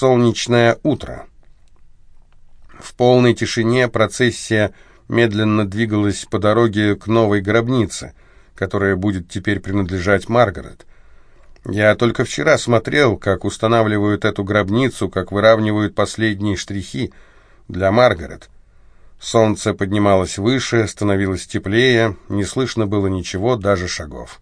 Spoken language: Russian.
солнечное утро. В полной тишине процессия медленно двигалась по дороге к новой гробнице, которая будет теперь принадлежать Маргарет. Я только вчера смотрел, как устанавливают эту гробницу, как выравнивают последние штрихи для Маргарет. Солнце поднималось выше, становилось теплее, не слышно было ничего, даже шагов.